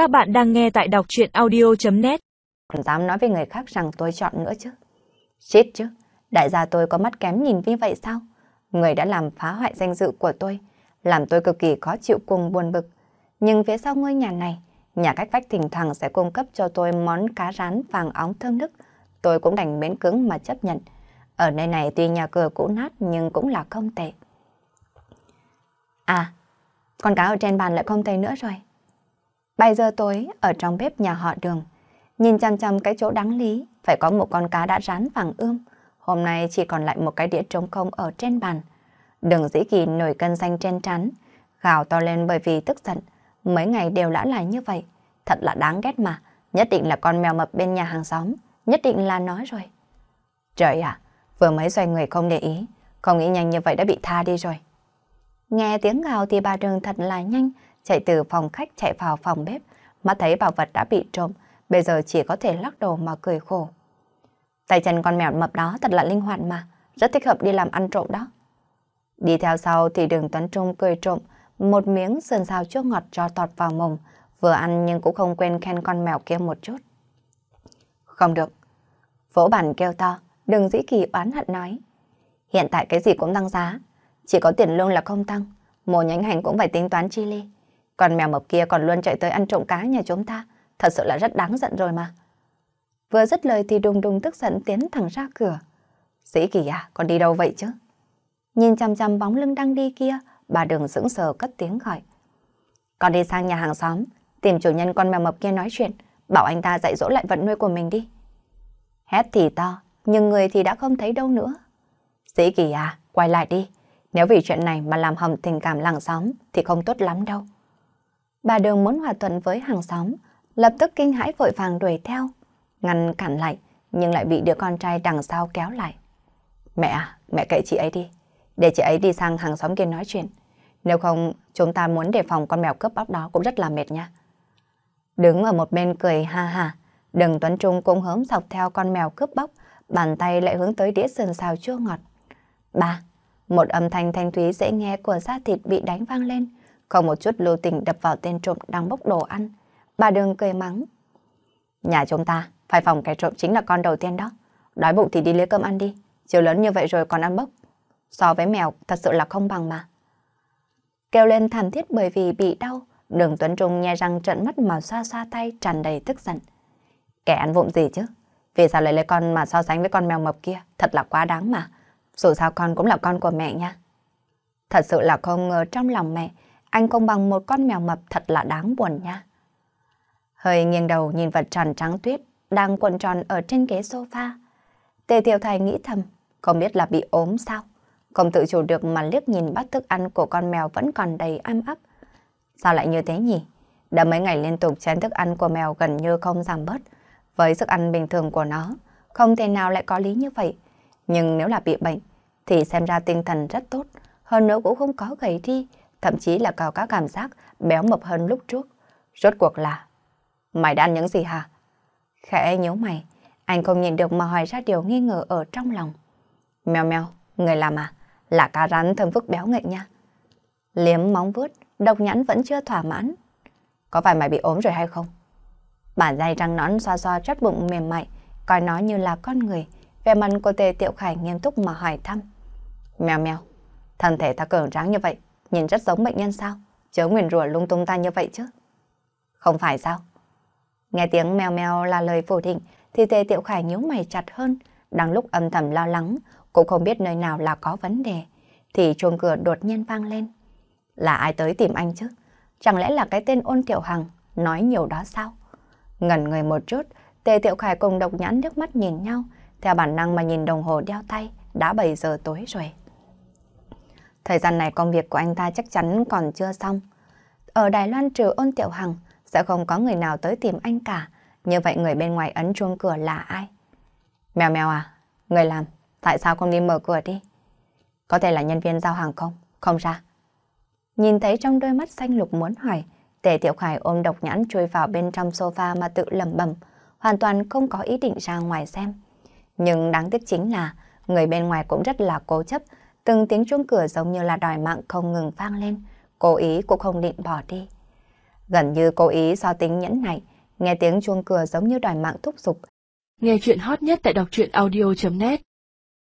Các bạn đang nghe tại đọc chuyện audio.net Còn dám nói với người khác rằng tôi chọn nữa chứ. Chết chứ, đại gia tôi có mắt kém nhìn như vậy sao? Người đã làm phá hoại danh dự của tôi, làm tôi cực kỳ khó chịu cùng buồn bực. Nhưng phía sau ngôi nhà này, nhà cách vách thỉnh thoảng sẽ cung cấp cho tôi món cá rán vàng óng thơm nức. Tôi cũng đành miễn cứng mà chấp nhận. Ở nơi này tuy nhà cửa cũ nát nhưng cũng là không tệ. À, con cá ở trên bàn lại không thấy nữa rồi. 7 giờ tối ở trong bếp nhà họ đường, nhìn chăm chăm cái chỗ đáng lý, phải có một con cá đã rán vàng ươm. Hôm nay chỉ còn lại một cái đĩa trống không ở trên bàn. Đường dĩ kỳ nổi cân xanh trên trán, gào to lên bởi vì tức giận. Mấy ngày đều đã là như vậy. Thật là đáng ghét mà. Nhất định là con mèo mập bên nhà hàng xóm. Nhất định là nó rồi. Trời ạ, vừa mới xoay người không để ý. Không nghĩ nhanh như vậy đã bị tha đi rồi. Nghe tiếng gào thì bà đường thật là nhanh, chạy từ phòng khách chạy vào phòng bếp, mắt thấy bảo vật đã bị trộm, bây giờ chỉ có thể lắc đầu mà cười khổ. Tay chân con mèo mập đó thật là linh hoạt mà, rất thích hợp đi làm ăn trộm đó. Đi theo sau thì đường Tuấn Trung cười trộm, một miếng sườn xào chua ngọt cho tọt vào mồm, vừa ăn nhưng cũng không quên khen con mèo kia một chút. Không được. Vỗ bản kêu to, đừng dĩ kỳ oán hận nói. Hiện tại cái gì cũng tăng giá, chỉ có tiền lương là không tăng, một nhánh hành cũng phải tính toán chi ly. Còn mèo mập kia còn luôn chạy tới ăn trộm cá nhà chúng ta, thật sự là rất đáng giận rồi mà. Vừa dứt lời thì đùng đùng tức giận tiến thẳng ra cửa. sĩ kỳ à, con đi đâu vậy chứ? Nhìn chăm chăm bóng lưng đang đi kia, bà đường sững sờ cất tiếng gọi. Con đi sang nhà hàng xóm, tìm chủ nhân con mèo mập kia nói chuyện, bảo anh ta dạy dỗ lại vật nuôi của mình đi. Hét thì to, nhưng người thì đã không thấy đâu nữa. sĩ kỳ à, quay lại đi. Nếu vì chuyện này mà làm hầm tình cảm làng xóm thì không tốt lắm đâu. Bà đường muốn hòa thuận với hàng xóm, lập tức kinh hãi vội vàng đuổi theo, ngăn cản lại, nhưng lại bị đứa con trai đằng sau kéo lại. Mẹ à, mẹ kệ chị ấy đi, để chị ấy đi sang hàng xóm kia nói chuyện. Nếu không, chúng ta muốn đề phòng con mèo cướp bóc đó cũng rất là mệt nha. Đứng ở một bên cười ha ha, đừng Tuấn Trung cũng hớm dọc theo con mèo cướp bóc, bàn tay lại hướng tới đĩa sườn xào chua ngọt. Ba, một âm thanh thanh thúy dễ nghe của da thịt bị đánh vang lên, không một chút lưu tình đập vào tên trộm đang bốc đồ ăn. Bà đường cười mắng. Nhà chúng ta, phải phòng kẻ trộm chính là con đầu tiên đó. Đói bụng thì đi lấy cơm ăn đi, chiều lớn như vậy rồi còn ăn bốc. So với mèo thật sự là không bằng mà. Kêu lên thảm thiết bởi vì bị đau, đường Tuấn Trung nghe răng trận mắt mà xoa xoa tay tràn đầy tức giận. Kẻ ăn vụng gì chứ? Vì sao lại lấy con mà so sánh với con mèo mập kia? Thật là quá đáng mà. Dù sao con cũng là con của mẹ nha. Thật sự là không ngờ trong lòng mẹ, anh không bằng một con mèo mập thật là đáng buồn nha. Hơi nghiêng đầu nhìn vật tròn trắng tuyết đang cuộn tròn ở trên ghế sofa. Tề Tiểu Thầy nghĩ thầm, không biết là bị ốm sao. Không tự chủ được mà liếc nhìn bát thức ăn của con mèo vẫn còn đầy âm ấp. Sao lại như thế nhỉ? Đã mấy ngày liên tục chén thức ăn của mèo gần như không giảm bớt. Với sức ăn bình thường của nó, không thể nào lại có lý như vậy. Nhưng nếu là bị bệnh, thì xem ra tinh thần rất tốt. Hơn nữa cũng không có gầy đi, thậm chí là có các cảm giác béo mập hơn lúc trước. Rốt cuộc là... Mày đã ăn những gì hả? Khẽ nhớ mày, anh không nhìn được mà hỏi ra điều nghi ngờ ở trong lòng. Mèo mèo, người làm à? Là cá rắn thơm phức béo ngậy nha. Liếm móng vuốt, độc nhãn vẫn chưa thỏa mãn. Có phải mày bị ốm rồi hay không? Bản dây răng nón xoa xoa chất bụng mềm mại, coi nó như là con người. Về mặt cô tề tiệu khải nghiêm túc mà hỏi thăm. Mèo mèo, thân thể ta cường tráng như vậy, nhìn rất giống bệnh nhân sao? Chớ nguyền rủa lung tung ta như vậy chứ. Không phải sao? Nghe tiếng mèo mèo là lời phủ định, thì tề tiệu khải nhíu mày chặt hơn, đang lúc âm thầm lo lắng, cũng không biết nơi nào là có vấn đề, thì chuông cửa đột nhiên vang lên. Là ai tới tìm anh chứ? Chẳng lẽ là cái tên ôn tiểu hằng nói nhiều đó sao? Ngẩn người một chút, tề tiệu khải cùng độc nhãn nước mắt nhìn nhau, theo bản năng mà nhìn đồng hồ đeo tay, đã 7 giờ tối rồi. Thời gian này công việc của anh ta chắc chắn còn chưa xong. Ở Đài Loan trừ ôn tiểu hằng, sẽ không có người nào tới tìm anh cả. Như vậy người bên ngoài ấn chuông cửa là ai? Mèo mèo à, người làm, tại sao không đi mở cửa đi? Có thể là nhân viên giao hàng không? Không ra. Nhìn thấy trong đôi mắt xanh lục muốn hỏi, Tề Tiểu Khải ôm độc nhãn chui vào bên trong sofa mà tự lẩm bẩm, hoàn toàn không có ý định ra ngoài xem. Nhưng đáng tiếc chính là người bên ngoài cũng rất là cố chấp, từng tiếng chuông cửa giống như là đòi mạng không ngừng vang lên, cố ý cũng không định bỏ đi. Gần như cố ý so tính nhẫn nại, nghe tiếng chuông cửa giống như đòi mạng thúc giục. Nghe chuyện hot nhất tại đọc truyện audio.net